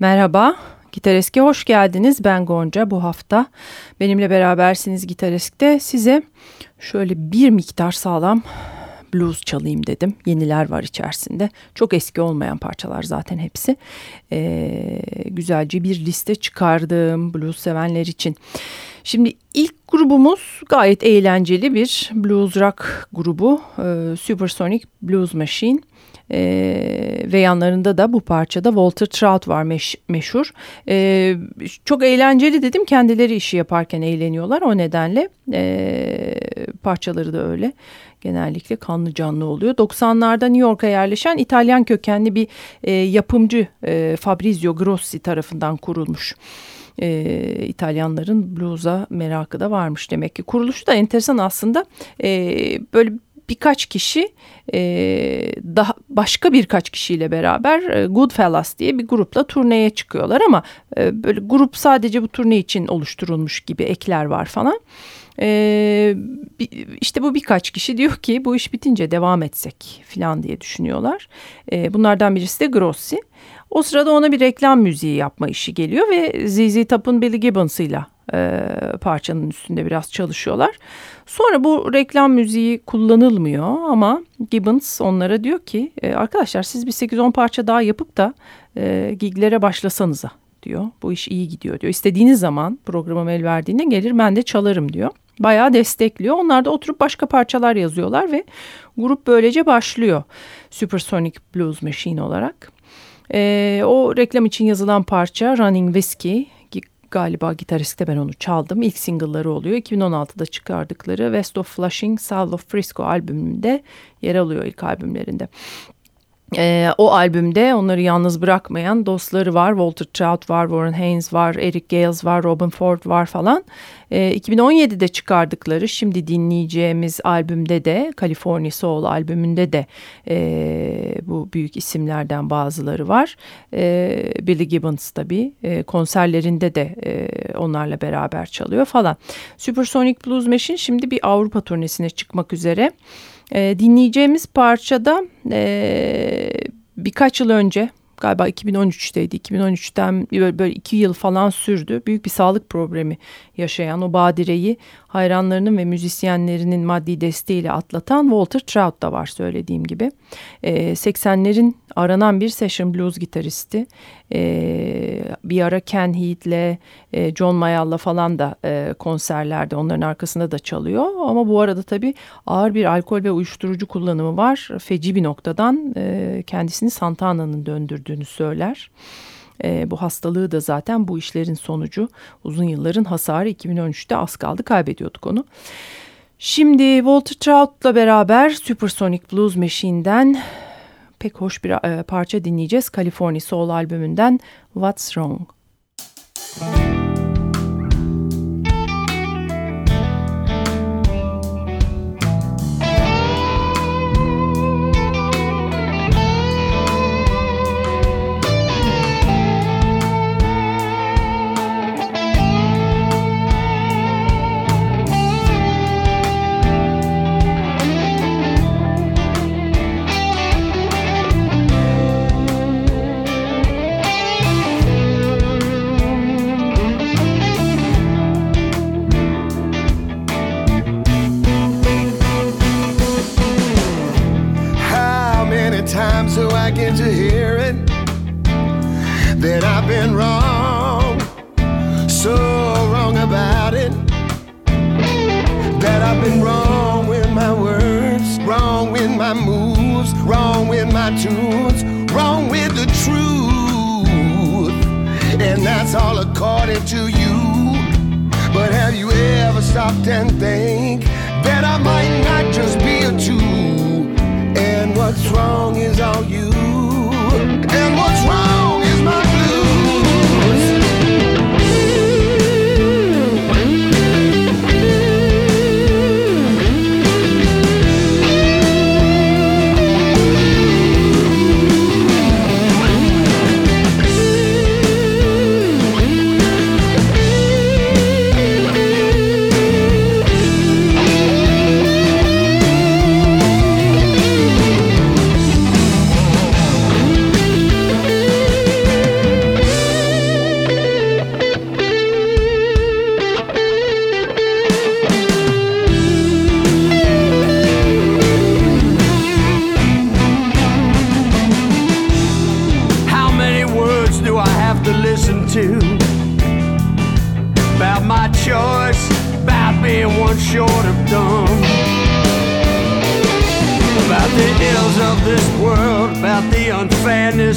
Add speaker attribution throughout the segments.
Speaker 1: Merhaba, Gitar Eski hoş geldiniz. Ben Gonca bu hafta. Benimle berabersiniz Gitar Eski'de. Size şöyle bir miktar sağlam blues çalayım dedim. Yeniler var içerisinde. Çok eski olmayan parçalar zaten hepsi. Ee, güzelce bir liste çıkardım blues sevenler için. Şimdi ilk grubumuz gayet eğlenceli bir blues rock grubu. Ee, Supersonic Blues Machine. Ee, ve yanlarında da bu parçada Walter Trout var meş, meşhur. Ee, çok eğlenceli dedim kendileri işi yaparken eğleniyorlar o nedenle e, parçaları da öyle genellikle kanlı canlı oluyor. 90'larda New York'a yerleşen İtalyan kökenli bir e, yapımcı e, Fabrizio Grossi tarafından kurulmuş. E, İtalyanların blues'a merakı da varmış demek ki. Kuruluşu da enteresan aslında. E, böyle birkaç kişi e, daha başka birkaç kişiyle beraber e, Goodfellas diye bir grupla turneye çıkıyorlar ama e, böyle grup sadece bu turne için oluşturulmuş gibi ekler var falan. Ee, işte bu birkaç kişi diyor ki bu iş bitince devam etsek falan diye düşünüyorlar. Ee, bunlardan birisi de Grossi. O sırada ona bir reklam müziği yapma işi geliyor ve ZZ Top'un Billy Gibbons'ıyla e, parçanın üstünde biraz çalışıyorlar. Sonra bu reklam müziği kullanılmıyor ama Gibbons onlara diyor ki e, arkadaşlar siz bir 8-10 parça daha yapıp da e, giglere başlasanıza diyor. Bu iş iyi gidiyor diyor. İstediğiniz zaman programım el verdiğinde gelir ben de çalarım diyor. Bayağı destekliyor. Onlar da oturup başka parçalar yazıyorlar ve grup böylece başlıyor. Supersonic Blues Machine olarak. E, o reklam için yazılan parça Running Whiskey galiba gitaristte ben onu çaldım. İlk single'ları oluyor. 2016'da çıkardıkları West of Flushing, South of Frisco albümünde yer alıyor ilk albümlerinde. Ee, o albümde onları yalnız bırakmayan dostları var. Walter Trout var, Warren Haynes var, Eric Gales var, Robin Ford var falan. Ee, 2017'de çıkardıkları şimdi dinleyeceğimiz albümde de California Soul albümünde de e, bu büyük isimlerden bazıları var. E, Billy Gibbons tabii e, konserlerinde de e, onlarla beraber çalıyor falan. Supersonic Blues Machine şimdi bir Avrupa turnesine çıkmak üzere. E, dinleyeceğimiz parçada e, birkaç yıl önce galiba 2013'teydi. 2013'ten böyle, böyle iki yıl falan sürdü. Büyük bir sağlık problemi yaşayan o badireyi hayranlarının ve müzisyenlerinin maddi desteğiyle atlatan Walter Trout da var söylediğim gibi. E, ee, 80'lerin aranan bir session blues gitaristi. E, bir ara Ken Heath'le, e, John Mayall'la falan da e, konserlerde onların arkasında da çalıyor. Ama bu arada tabii ağır bir alkol ve uyuşturucu kullanımı var. Feci bir noktadan e, kendisini Santana'nın döndürdüğünü söyler. E, bu hastalığı da zaten bu işlerin sonucu uzun yılların hasarı 2013'te az kaldı kaybediyorduk onu. Şimdi Walter Trout'la beraber Supersonic Blues Machine'den pek hoş bir e, parça dinleyeceğiz. California Soul albümünden What's Wrong? Müzik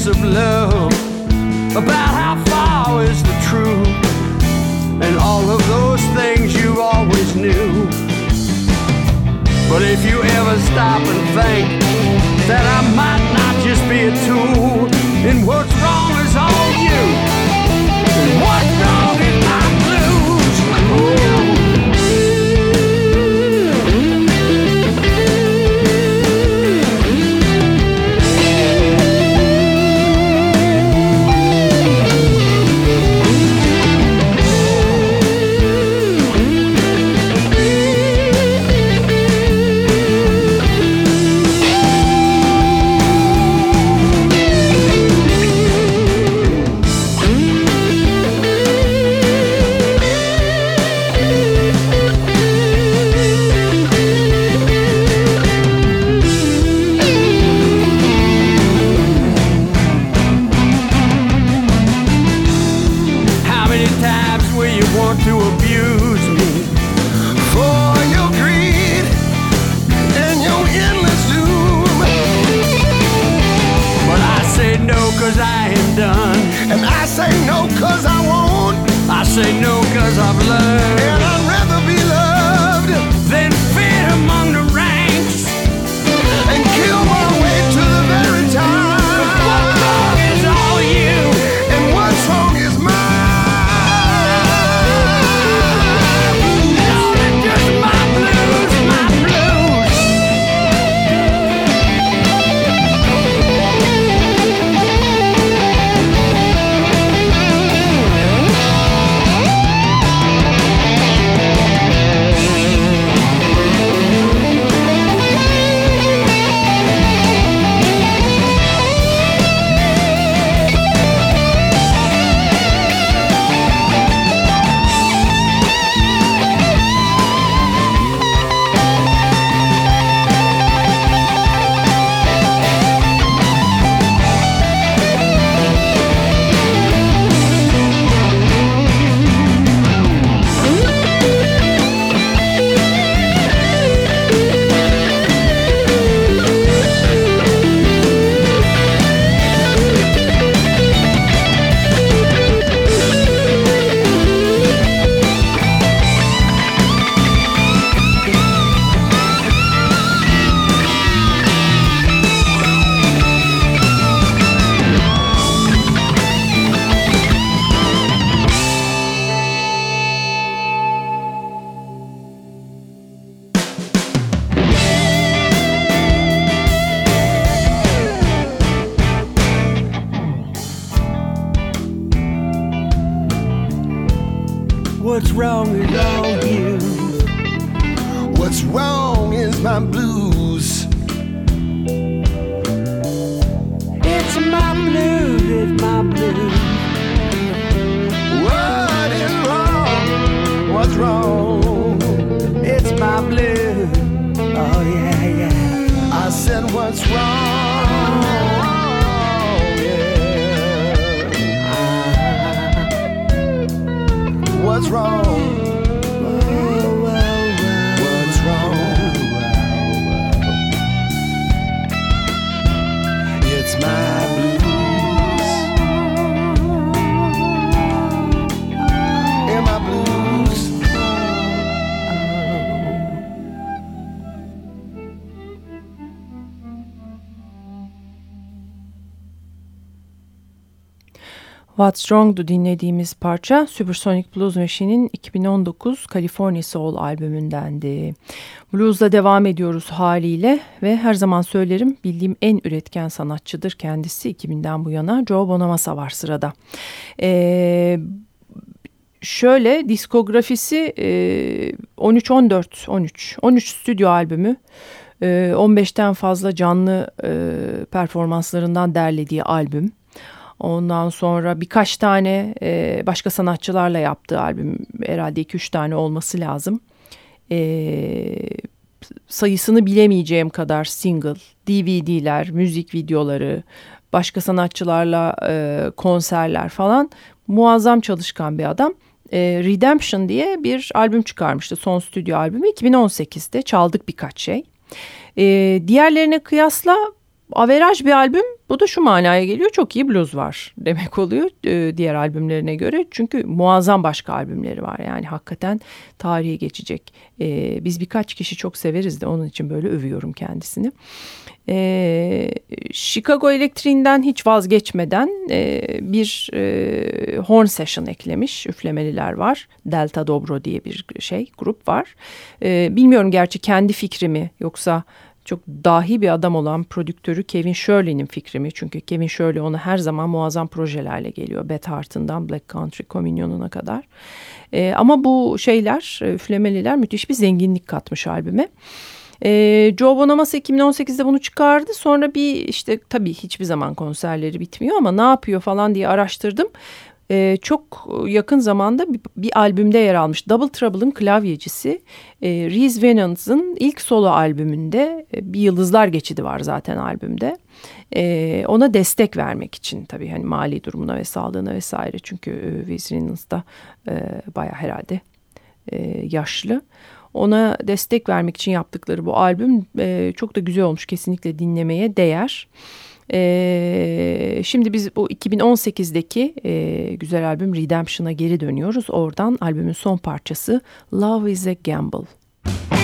Speaker 2: unfairness of love. About how far is the truth, and all of those things you always knew. But if you ever stop and think that I might not just be a tool, then what's What's wrong is all you.
Speaker 3: What's wrong is
Speaker 2: my blues. It's my blues, it's my blues.
Speaker 3: What is wrong? What's wrong?
Speaker 2: It's my blues. Oh yeah, yeah.
Speaker 3: I said, what's wrong? What's wrong? What's
Speaker 1: Wrong'du dinlediğimiz parça Supersonic Blues Machine'in 2019 California Soul albümündendi. Blues'la devam ediyoruz haliyle ve her zaman söylerim bildiğim en üretken sanatçıdır kendisi 2000'den bu yana Joe Bonamassa var sırada. Ee, şöyle diskografisi e, 13-14 13 13 stüdyo albümü e, 15'ten fazla canlı e, performanslarından derlediği albüm. Ondan sonra birkaç tane e, başka sanatçılarla yaptığı albüm herhalde 2-3 tane olması lazım. E, sayısını bilemeyeceğim kadar single, DVD'ler, müzik videoları, başka sanatçılarla e, konserler falan muazzam çalışkan bir adam. E, Redemption diye bir albüm çıkarmıştı son stüdyo albümü 2018'de çaldık birkaç şey. E, diğerlerine kıyasla averaj bir albüm bu da şu manaya geliyor çok iyi blues var demek oluyor e, diğer albümlerine göre. Çünkü muazzam başka albümleri var yani hakikaten tarihe geçecek. E, biz birkaç kişi çok severiz de onun için böyle övüyorum kendisini. E, Chicago elektriğinden hiç vazgeçmeden bir horn session eklemiş. Üflemeliler var. Delta Dobro diye bir şey grup var. Bilmiyorum gerçi kendi fikrimi yoksa çok dahi bir adam olan prodüktörü Kevin Shirley'nin fikri mi? Çünkü Kevin Shirley ona her zaman muazzam projelerle geliyor. Beth Hart'ından Black Country Communion'una kadar. E, ama bu şeyler, üflemeliler müthiş bir zenginlik katmış albüme. E, Joe Bonamassa 2018'de bunu çıkardı. Sonra bir işte tabii hiçbir zaman konserleri bitmiyor ama ne yapıyor falan diye araştırdım. Ee, çok yakın zamanda bir, bir albümde yer almış. Double Trouble'ın klavyecisi e, Reese Venance'ın ilk solo albümünde e, bir Yıldızlar Geçidi var zaten albümde. E, ona destek vermek için tabii hani mali durumuna ve sağlığına vesaire. Çünkü e, Reese Venance da e, bayağı herhalde e, yaşlı. Ona destek vermek için yaptıkları bu albüm e, çok da güzel olmuş. Kesinlikle dinlemeye değer. E, şimdi biz bu 2018'deki e, güzel albüm Redemption'a geri dönüyoruz. Oradan albümün son parçası Love is a Gamble.
Speaker 4: your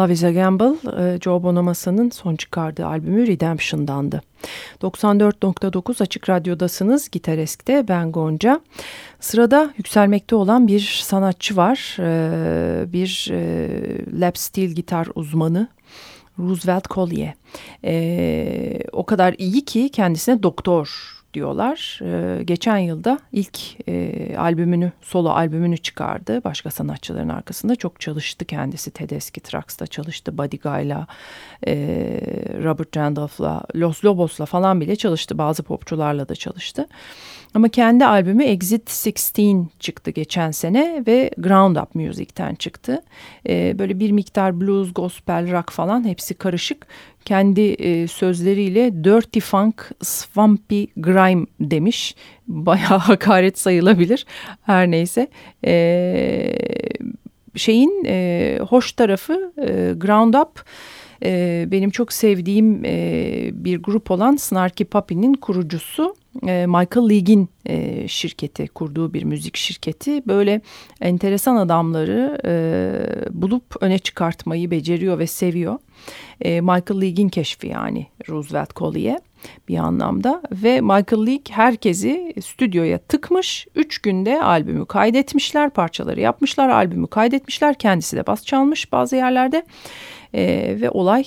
Speaker 4: Love is a Gamble,
Speaker 1: e, Joe Bonamassa'nın son çıkardığı albümü Redemption'dandı. 94.9 Açık Radyo'dasınız. Gitaresk'te ben Gonca. Sırada yükselmekte olan bir sanatçı var. E, Bir e, lap steel gitar uzmanı. Roosevelt Collier. E, o kadar iyi ki kendisine doktor diyorlar. E, geçen yılda ilk e, albümünü, solo albümünü çıkardı. Başka sanatçıların arkasında çok çalıştı kendisi. Tedeschi Trucks'ta çalıştı. Buddy Guy'la, e, Robert Randolph'la, Los Lobos'la falan bile çalıştı. Bazı popçularla da çalıştı. Ama kendi albümü Exit 16 çıktı geçen sene ve Ground Up Music'ten çıktı. E, böyle bir miktar blues, gospel, rock falan hepsi karışık. Kendi e, sözleriyle Dirty Funk, Swampy Grime demiş. Bayağı hakaret sayılabilir. Her neyse. E, şeyin e, hoş tarafı e, Ground Up e, benim çok sevdiğim e, bir grup olan Snarky Puppy'nin kurucusu Michael League'in e, şirketi kurduğu bir müzik şirketi böyle enteresan adamları e, bulup öne çıkartmayı beceriyor ve seviyor. E, Michael League'in keşfi yani Roosevelt Collier bir anlamda ve Michael League herkesi stüdyoya tıkmış. Üç günde albümü kaydetmişler, parçaları yapmışlar, albümü kaydetmişler. Kendisi de bas çalmış bazı yerlerde e, ve olay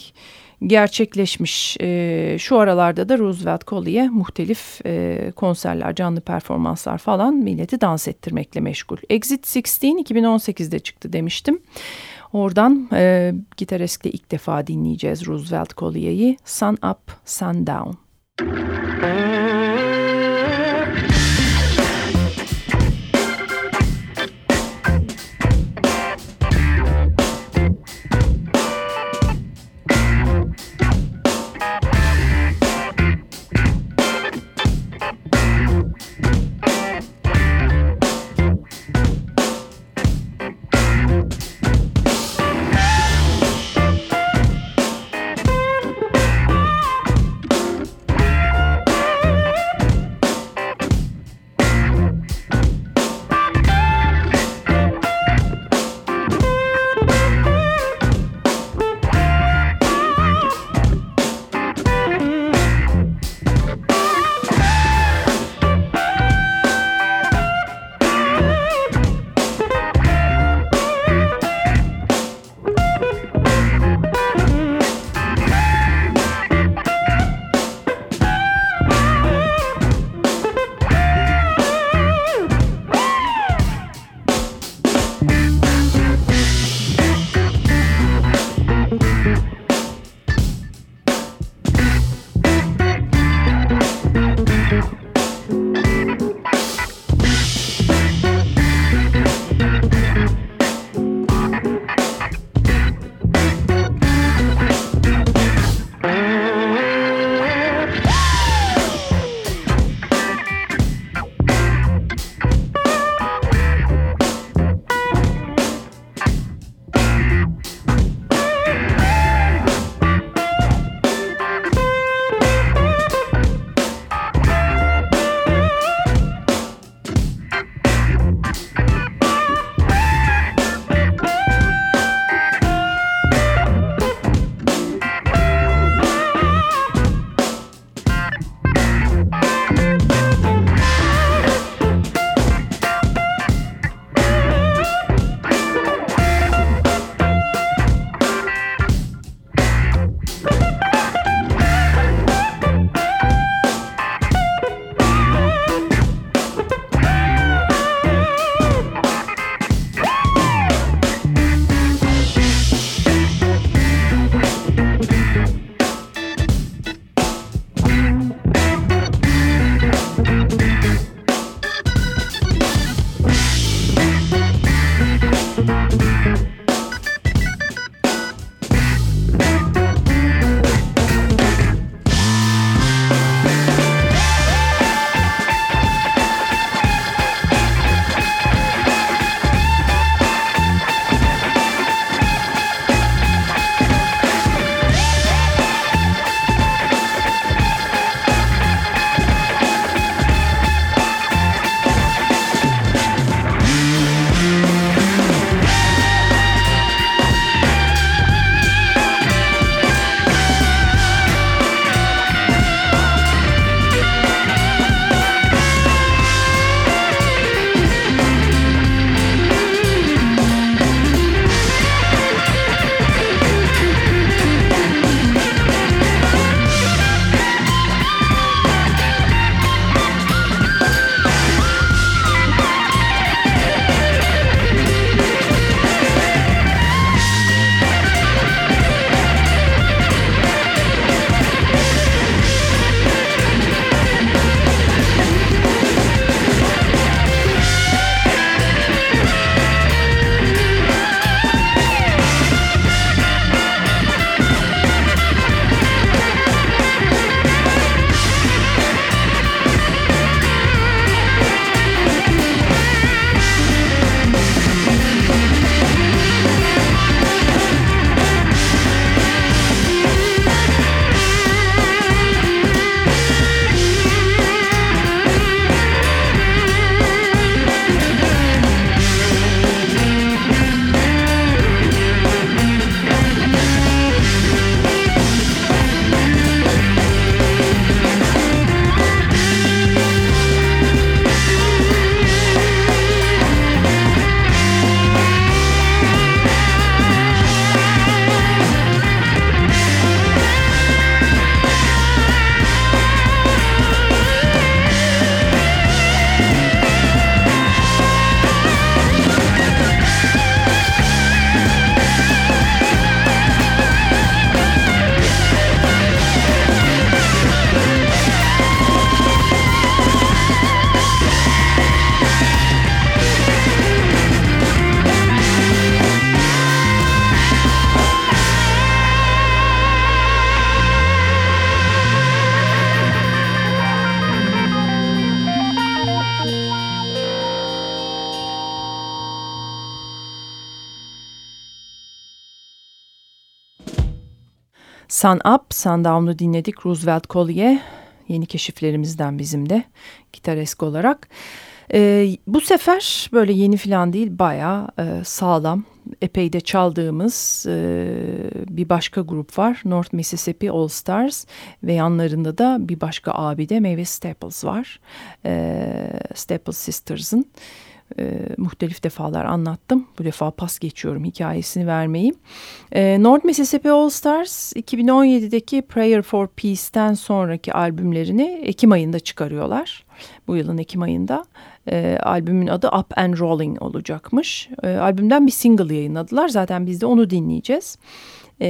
Speaker 1: gerçekleşmiş. E, şu aralarda da Roosevelt Collier muhtelif e, konserler, canlı performanslar falan milleti dans ettirmekle meşgul. Exit 16 2018'de çıktı demiştim. Oradan e, Gitaresk'te ilk defa dinleyeceğiz Roosevelt Collier'i Sun Up, Sun Down. Sun Up, Sundown'u dinledik. Roosevelt Collier yeni keşiflerimizden bizim de gitaresk olarak. E, bu sefer böyle yeni falan değil bayağı e, sağlam epey de çaldığımız e, bir başka grup var. North Mississippi All Stars ve yanlarında da bir başka abi de Mavis Staples var. E, Staples Sisters'ın muhtelif defalar anlattım. Bu defa pas geçiyorum hikayesini vermeyi. E, North Mississippi All Stars 2017'deki Prayer for Peace'ten sonraki albümlerini Ekim ayında çıkarıyorlar. Bu yılın Ekim ayında. E, albümün adı Up and Rolling olacakmış. E, albümden bir single yayınladılar. Zaten biz de onu dinleyeceğiz. E,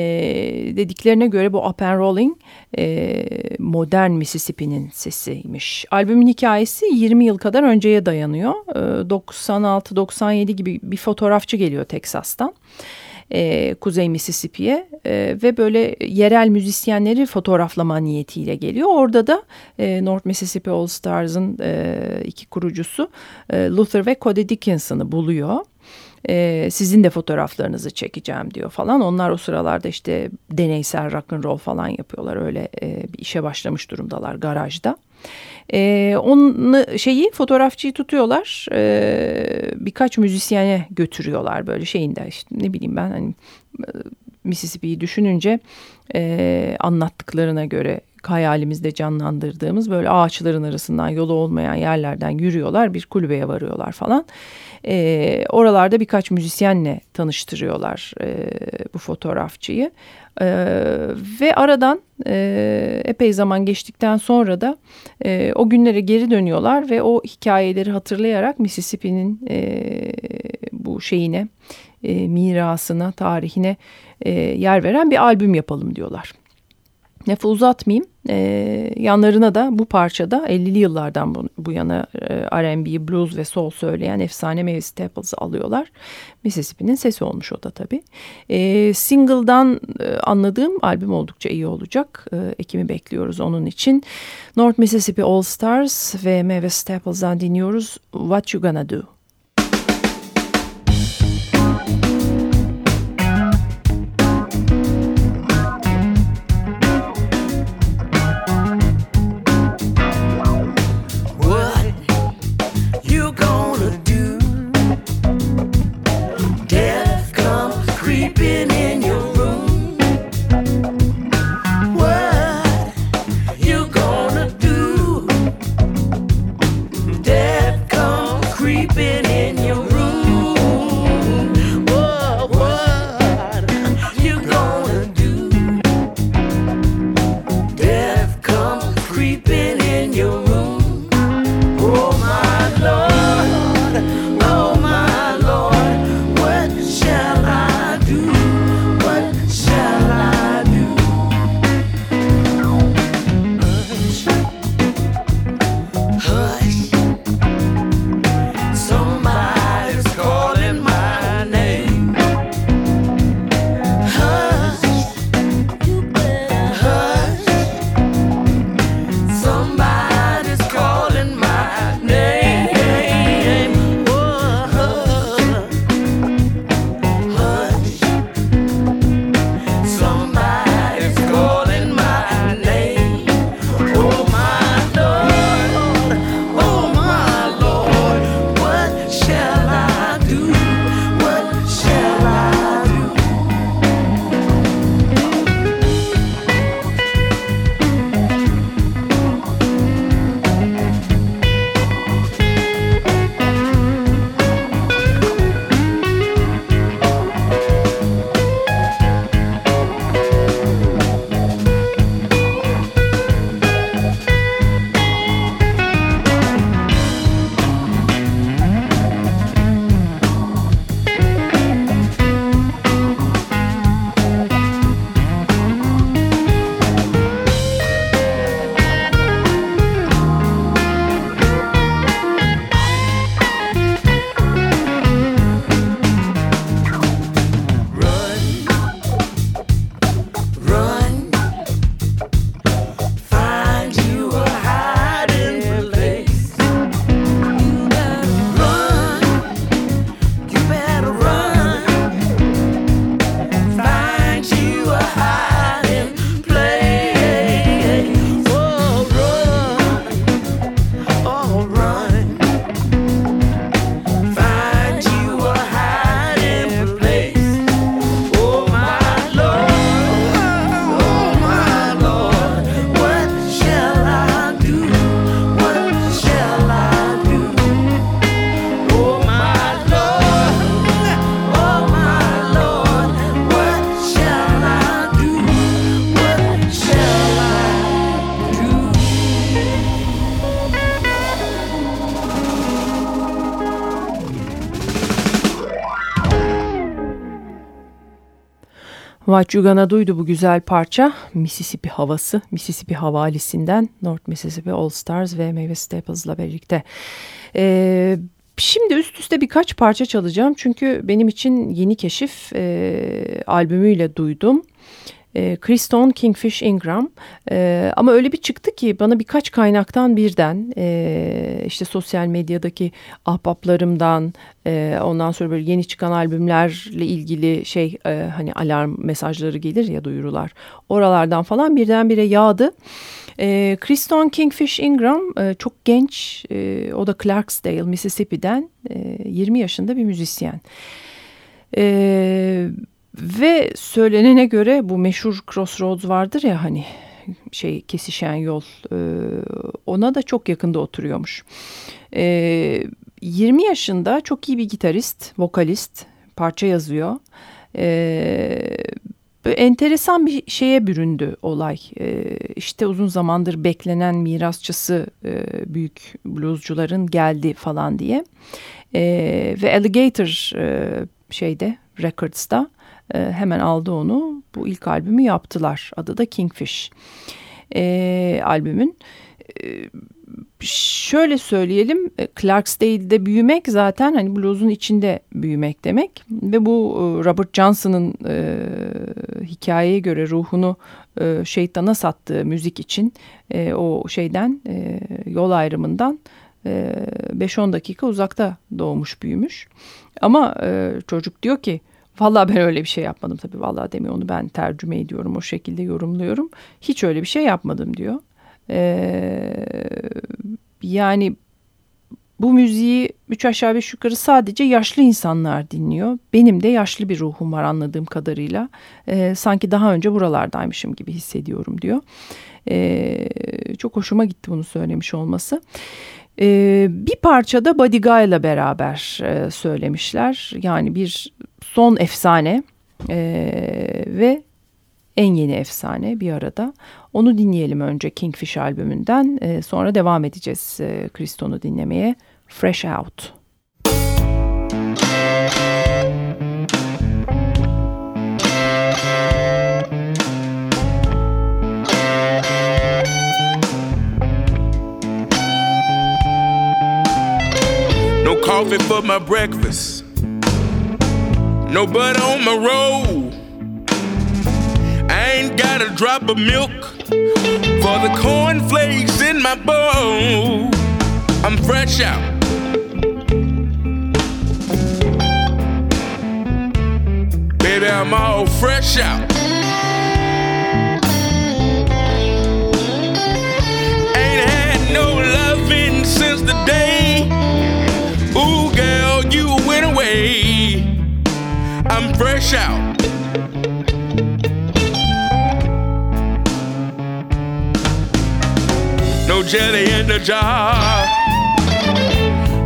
Speaker 1: dediklerine göre bu Up and Rolling e, modern Mississippi'nin sesiymiş. Albümün hikayesi 20 yıl kadar önceye dayanıyor. E, 96-97 gibi bir fotoğrafçı geliyor Teksas'tan e, Kuzey Mississippi'ye e, ve böyle yerel müzisyenleri fotoğraflama niyetiyle geliyor. Orada da e, North Mississippi All Stars'ın e, iki kurucusu e, Luther ve Cody Dickinson'ı buluyor e, sizin de fotoğraflarınızı çekeceğim diyor falan. Onlar o sıralarda işte deneysel rock and roll falan yapıyorlar. Öyle e, bir işe başlamış durumdalar garajda. E, onu şeyi fotoğrafçıyı tutuyorlar. E, birkaç müzisyene götürüyorlar böyle şeyinde işte ne bileyim ben hani e, Mississippi'yi düşününce e, anlattıklarına göre hayalimizde canlandırdığımız böyle ağaçların arasından yolu olmayan yerlerden yürüyorlar bir kulübeye varıyorlar falan. E, oralarda birkaç müzisyenle tanıştırıyorlar e, bu fotoğrafçıyı. E, ve aradan e, epey zaman geçtikten sonra da e, o günlere geri dönüyorlar ve o hikayeleri hatırlayarak Mississippi'nin e, bu şeyine, e, mirasına, tarihine e, yer veren bir albüm yapalım diyorlar. Lafı uzatmayayım. E, yanlarına da bu parçada 50'li yıllardan bu, bu yana e, R&B, blues ve soul söyleyen efsane Mavis Staples'ı alıyorlar. Mississippi'nin sesi olmuş o da tabii. E, single'dan e, anladığım albüm oldukça iyi olacak. E, Ekim'i bekliyoruz onun için. North Mississippi All Stars ve Mavis Staples'dan dinliyoruz. What You Gonna Do? Gonna Do'ydu bu güzel parça. Mississippi havası, Mississippi havalisinden North Mississippi All Stars ve Mavis Staples'la birlikte. Ee, Şimdi üst üste birkaç parça çalacağım çünkü benim için yeni keşif e, albümüyle duydum. E, Kriston Kingfish Ingram e, ama öyle bir çıktı ki bana birkaç kaynaktan birden e, işte sosyal medyadaki ahbaplarımdan e, ondan sonra böyle yeni çıkan albümlerle ilgili şey e, hani alarm mesajları gelir ya duyurular oralardan falan birdenbire yağdı. E, Kriston Kingfish Ingram e, çok genç e, o da Clarksdale Mississippi'den e, 20 yaşında bir müzisyen. E, ve söylenene göre bu meşhur Crossroads vardır ya hani şey kesişen yol e, ona da çok yakında oturuyormuş. E, 20 yaşında çok iyi bir gitarist, vokalist, parça yazıyor. E, enteresan bir şeye büründü olay. E, işte uzun zamandır beklenen mirasçısı e, büyük bluescuların geldi falan diye. E, ve Alligator e, şeyde Records'ta e, hemen aldı onu. Bu ilk albümü yaptılar. Adı da Kingfish. E, albümün. E, şöyle söyleyelim Clarksdale'de büyümek zaten hani blues'un içinde büyümek demek ve bu Robert Johnson'ın e, hikayeye göre ruhunu e, şeytana sattığı müzik için e, o şeyden e, yol ayrımından e, 5-10 dakika uzakta doğmuş büyümüş ama e, çocuk diyor ki Vallahi ben öyle bir şey yapmadım tabii. Vallahi demiyor onu ben tercüme ediyorum o şekilde yorumluyorum. Hiç öyle bir şey yapmadım diyor. Ee, yani bu müziği üç aşağı beş yukarı sadece yaşlı insanlar dinliyor. Benim de yaşlı bir ruhum var anladığım kadarıyla. Ee, sanki daha önce buralardaymışım gibi hissediyorum diyor. Ee, çok hoşuma gitti bunu söylemiş olması. Ee, bir parçada Buddy Guy'la beraber e, söylemişler. Yani bir son efsane e, ve en yeni efsane bir arada. Onu dinleyelim önce Kingfish albümünden. E, sonra devam edeceğiz e, Kriston'u dinlemeye. Fresh Out.
Speaker 5: No coffee for my breakfast. No butter on my roll. I ain't got a drop of milk for the cornflakes in my bowl. I'm fresh out. Baby, I'm all fresh out. Ain't had no loving since the day. Fresh out. No jelly in the jar.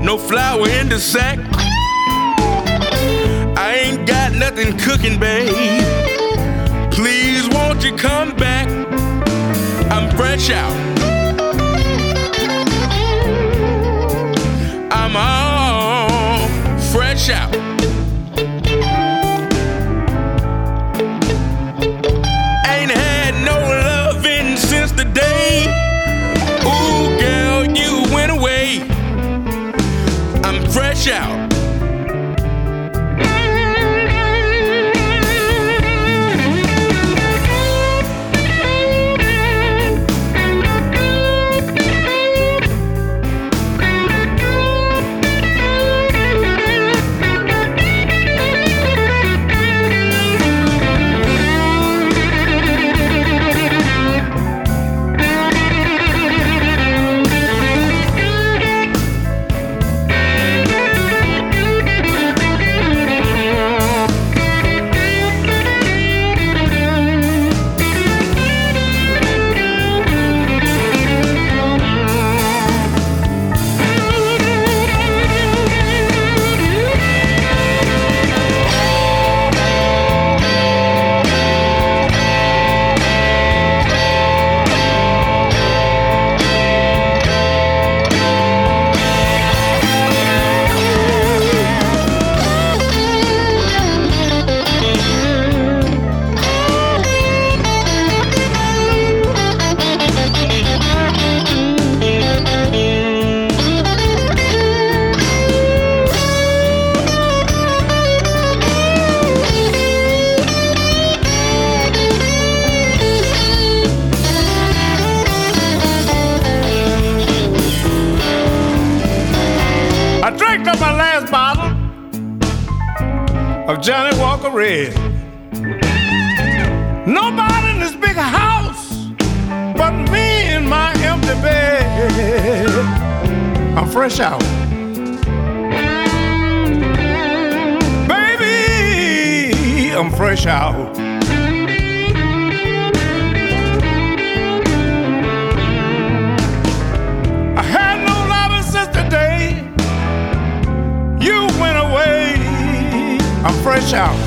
Speaker 5: No flour in the sack. I ain't got nothing cooking, babe. Please, won't you come back? I'm fresh out. Out.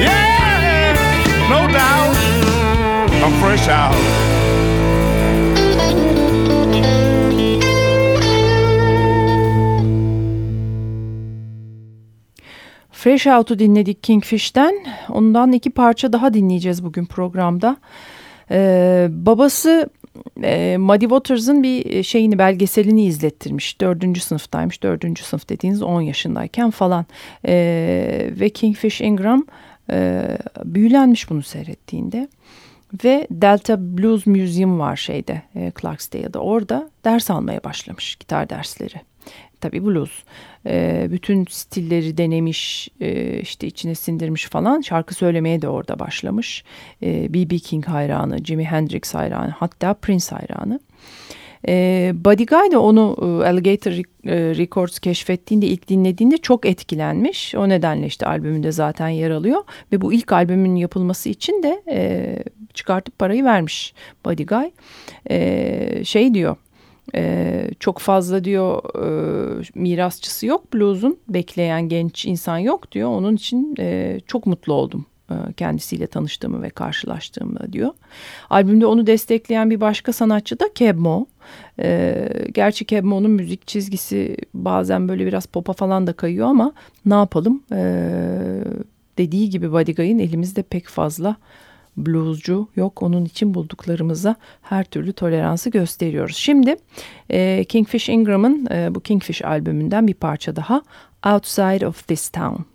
Speaker 6: Yeah, no doubt. I'm fresh out.
Speaker 1: Fresh Out'u dinledik Kingfish'ten. Ondan iki parça daha dinleyeceğiz bugün programda. Ee, babası e, Muddy Waters'ın bir şeyini belgeselini izlettirmiş. Dördüncü sınıftaymış. Dördüncü sınıf dediğiniz 10 yaşındayken falan. Ee, ve Kingfish Ingram e, büyülenmiş bunu seyrettiğinde. Ve Delta Blues Museum var şeyde e, Clarksdale'da. Orada ders almaya başlamış gitar dersleri. Tabii blues. E, bütün stilleri denemiş, e, işte içine sindirmiş falan. Şarkı söylemeye de orada başlamış. B.B. E, King hayranı, Jimi Hendrix hayranı, hatta Prince hayranı. E, Buddy Guy de onu e, Alligator e, Records keşfettiğinde ilk dinlediğinde çok etkilenmiş. O nedenle işte albümünde zaten yer alıyor. Ve bu ilk albümün yapılması için de e, çıkartıp parayı vermiş Buddy Guy. E, şey diyor ee, çok fazla diyor e, mirasçısı yok blues'un bekleyen genç insan yok diyor. Onun için e, çok mutlu oldum e, kendisiyle tanıştığımı ve karşılaştığımda diyor. Albümde onu destekleyen bir başka sanatçı da Kebmo. E, gerçi Kebmo'nun müzik çizgisi bazen böyle biraz popa falan da kayıyor ama ne yapalım e, dediği gibi Badigay'ın elimizde pek fazla bluescu yok. Onun için bulduklarımıza her türlü toleransı gösteriyoruz. Şimdi e, Kingfish Ingram'ın e, bu Kingfish albümünden bir parça daha Outside of This Town.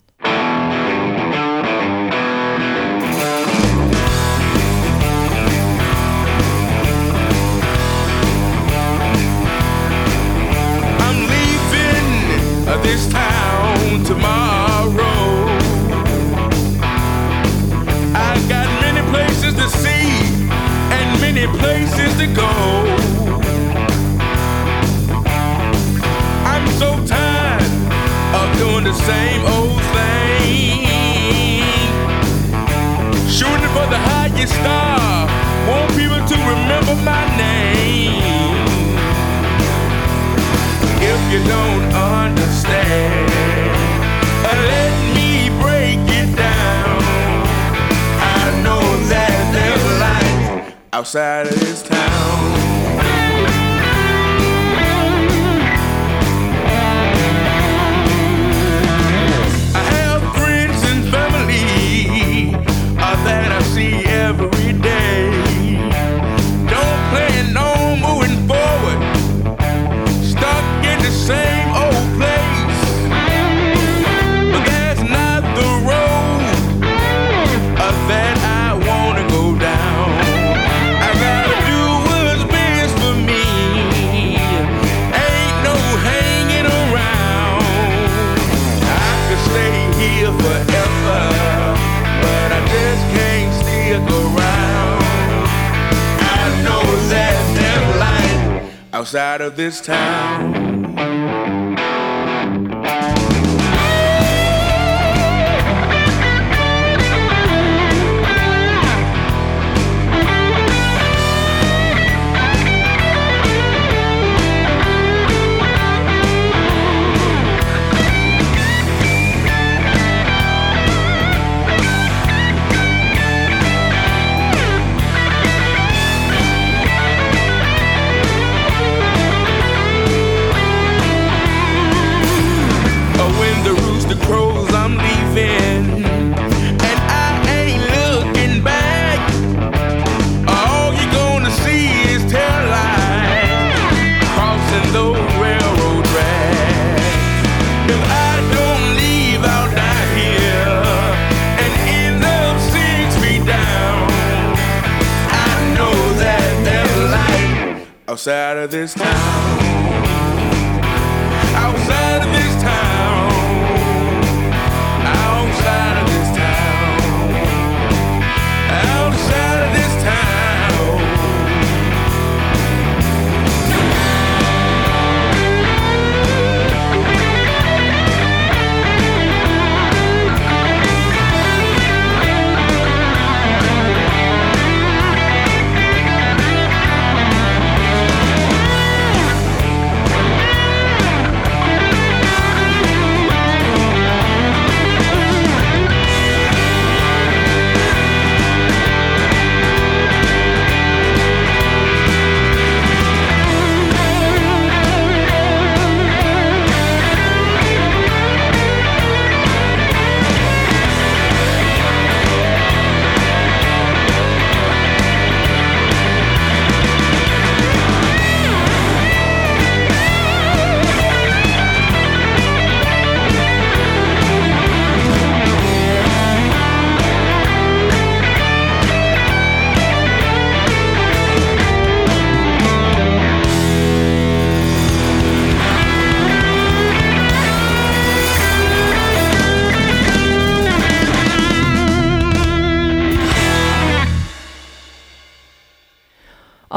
Speaker 5: Outside of this town. I have uh, outside of this town. Outside of this town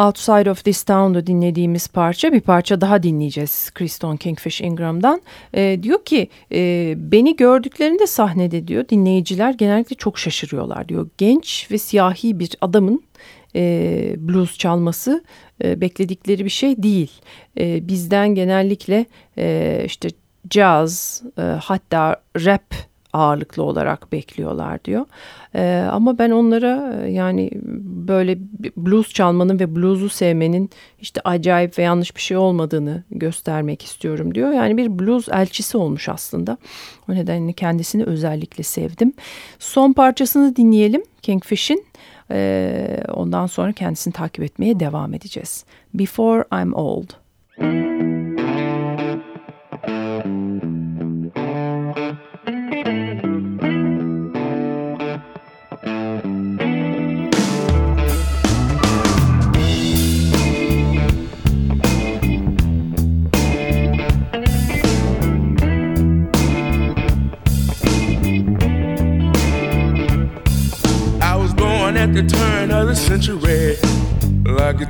Speaker 5: Outside of This
Speaker 1: Town'da dinlediğimiz parça bir parça daha dinleyeceğiz Kriston Kingfish Ingram'dan. E, diyor ki e, beni gördüklerinde sahnede diyor dinleyiciler genellikle çok şaşırıyorlar diyor. Genç ve siyahi bir adamın e, blues çalması e, bekledikleri bir şey değil. E, bizden genellikle e, işte caz e, hatta rap ağırlıklı olarak bekliyorlar diyor. Ee, ama ben onlara e, yani böyle blues çalmanın ve blues'u sevmenin işte acayip ve yanlış bir şey olmadığını göstermek istiyorum diyor. Yani bir blues elçisi olmuş aslında. O nedenle kendisini özellikle sevdim. Son parçasını dinleyelim Kingfish'in. Ee, ondan sonra kendisini takip etmeye devam edeceğiz. Before I'm Old. Müzik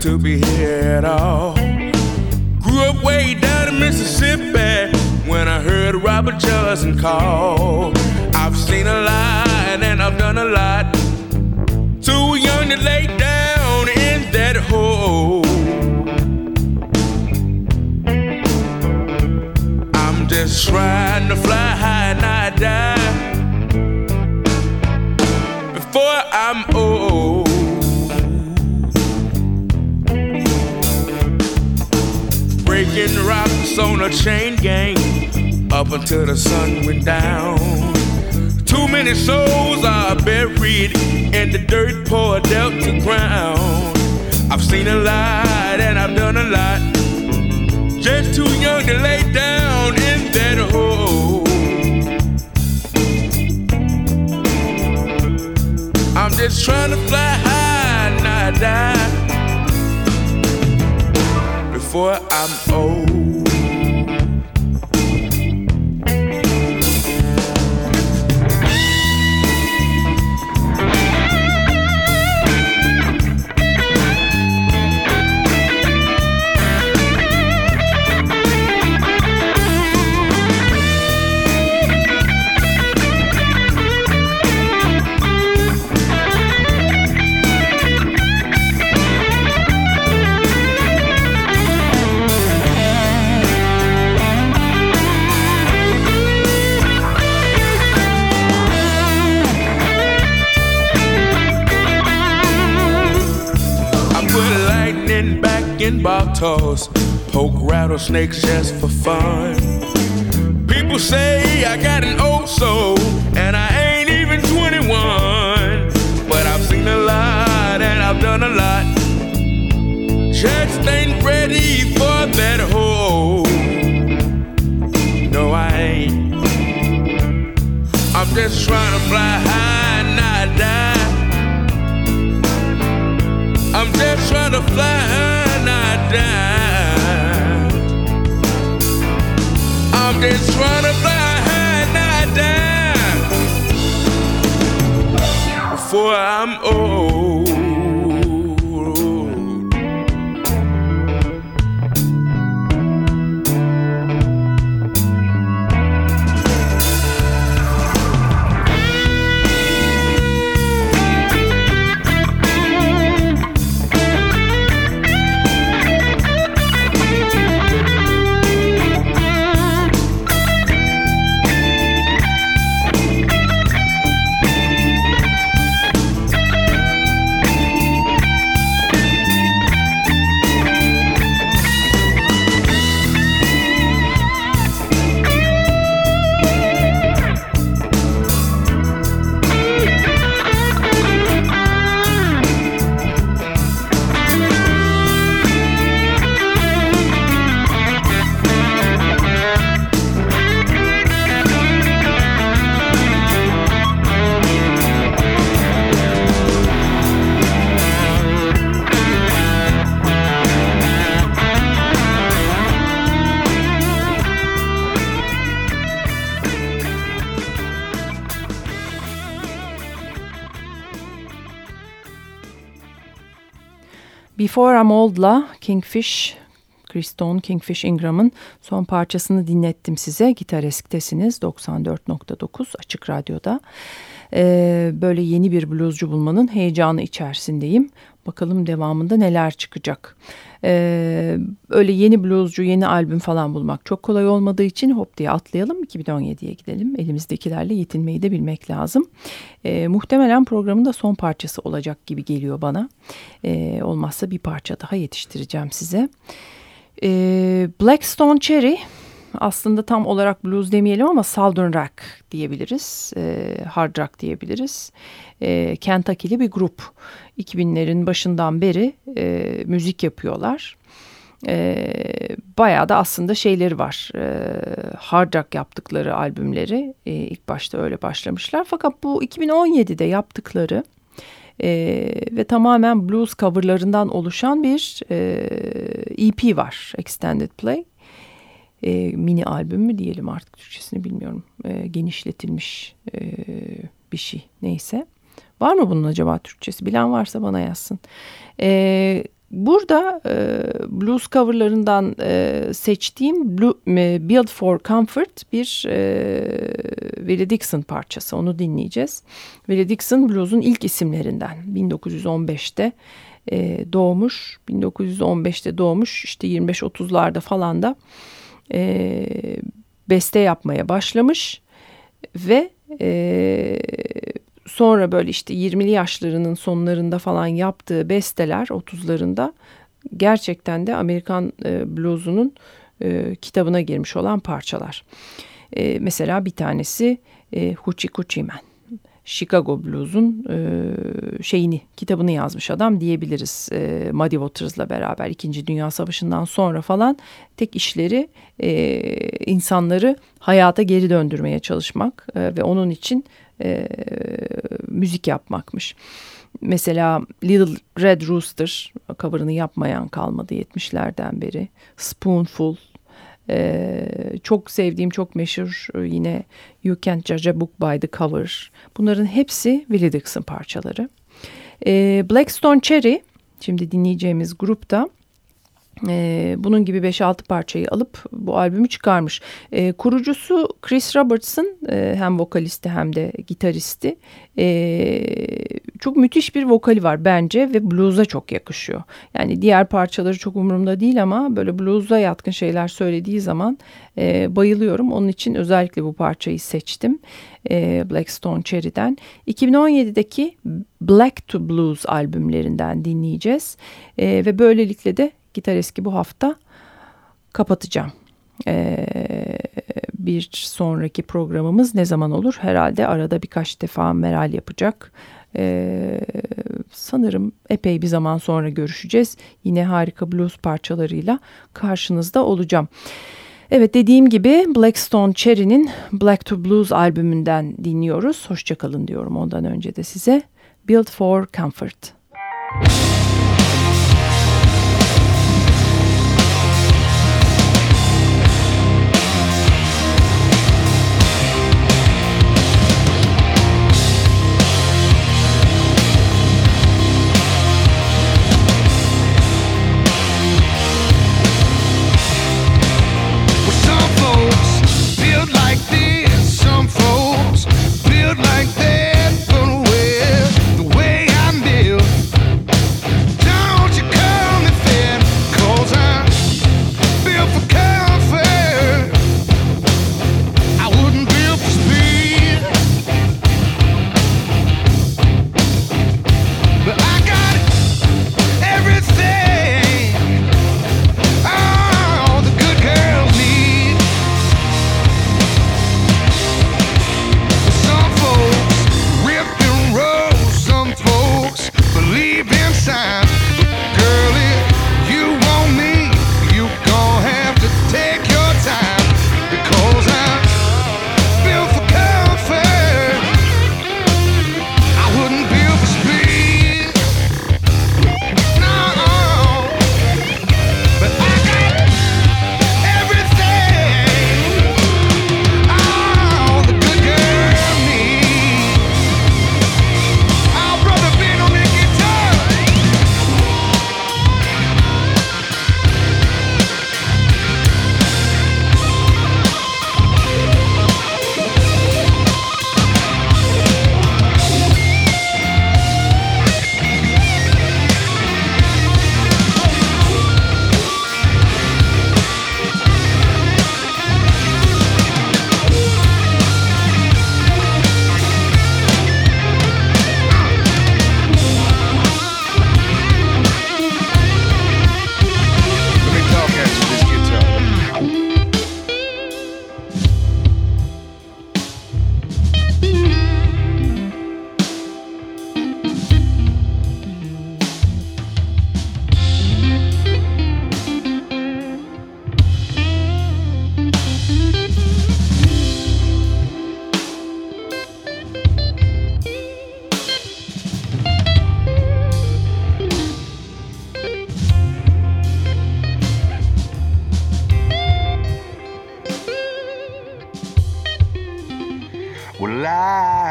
Speaker 5: to be here at all. Grew up way down in Mississippi when I heard Robert Johnson call. Chain gang up until the sun went down. Too many souls are buried in the dirt poor Delta ground. I've seen a lot and I've done a lot. Just too young to lay down in that hole. I'm just trying to fly high, not die before I'm old. Rattlesnakes just for fun. People say I got an old soul, and I ain't even 21. But I've seen a lot, and I've done a lot. Just ain't ready for that hole. No, I ain't. I'm just trying to fly high, not die. I'm just trying to fly high down. Just trying to fly high, not down. Before I'm old.
Speaker 1: Before I'm Old'la Kingfish, Chris Stone, Kingfish Ingram'ın son parçasını dinlettim size. Gitaresk'tesiniz 94.9 Açık Radyo'da. Ee, böyle yeni bir bluescu bulmanın heyecanı içerisindeyim. Bakalım devamında neler çıkacak. Ee, öyle yeni bluescu, yeni albüm falan bulmak çok kolay olmadığı için hop diye atlayalım. 2017'ye gidelim. Elimizdekilerle yetinmeyi de bilmek lazım. Ee, muhtemelen programın da son parçası olacak gibi geliyor bana. Ee, olmazsa bir parça daha yetiştireceğim size. Ee, Blackstone Cherry aslında tam olarak blues demeyelim ama southern rock diyebiliriz. E, hard rock diyebiliriz. E, Kentucky'li bir grup. 2000'lerin başından beri e, müzik yapıyorlar. E, bayağı da aslında şeyleri var. E, hard rock yaptıkları albümleri e, ilk başta öyle başlamışlar. Fakat bu 2017'de yaptıkları e, ve tamamen blues coverlarından oluşan bir e, EP var. Extended Play e, mini albüm mü diyelim artık Türkçesini bilmiyorum. E, genişletilmiş e, bir şey neyse. Var mı bunun acaba Türkçesi? Bilen varsa bana yazsın. E, burada e, blues coverlarından e, seçtiğim Blue, e, Build for Comfort bir e, Willie Dixon parçası. Onu dinleyeceğiz. Willie Dixon blues'un ilk isimlerinden. 1915'te e, doğmuş. 1915'te doğmuş. İşte 25-30'larda falan da e, beste yapmaya başlamış ve e, sonra böyle işte 20'li yaşlarının sonlarında falan yaptığı besteler 30'larında gerçekten de Amerikan e, bluesunun e, kitabına girmiş olan parçalar. E, mesela bir tanesi e, Hoochie Coochie Man. Chicago Blues'un e, şeyini kitabını yazmış adam diyebiliriz e, Muddy Waters'la beraber İkinci Dünya Savaşı'ndan sonra falan tek işleri e, insanları hayata geri döndürmeye çalışmak e, ve onun için e, müzik yapmakmış. Mesela Little Red Rooster cover'ını yapmayan kalmadı 70'lerden beri. Spoonful ee, çok sevdiğim çok meşhur e, yine You Can't Judge a Book by the Cover. Bunların hepsi Willie Dixon parçaları. Ee, Blackstone Cherry şimdi dinleyeceğimiz grupta e, bunun gibi 5-6 parçayı alıp bu albümü çıkarmış. E, kurucusu Chris Robertson e, hem vokalisti hem de gitaristi. E, çok müthiş bir vokali var bence ve blues'a çok yakışıyor. Yani diğer parçaları çok umurumda değil ama böyle blues'a yatkın şeyler söylediği zaman e, bayılıyorum. Onun için özellikle bu parçayı seçtim. E, Blackstone Cherry'den. 2017'deki Black to Blues albümlerinden dinleyeceğiz. E, ve böylelikle de Gitar Eski bu hafta kapatacağım. Ee, bir sonraki programımız ne zaman olur? Herhalde arada birkaç defa meral yapacak. Ee, sanırım epey bir zaman sonra görüşeceğiz. Yine harika blues parçalarıyla karşınızda olacağım. Evet dediğim gibi Blackstone Cherry'nin Black to Blues albümünden dinliyoruz. Hoşçakalın diyorum ondan önce de size. Build for Comfort. Müzik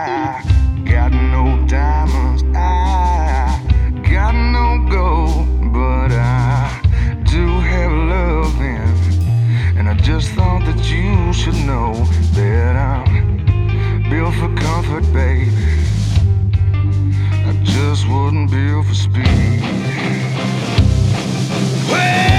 Speaker 3: I got no diamonds, I got no gold, but I do have loving. And I just thought that you should know that I'm built for comfort, baby. I just wouldn't build for speed. Well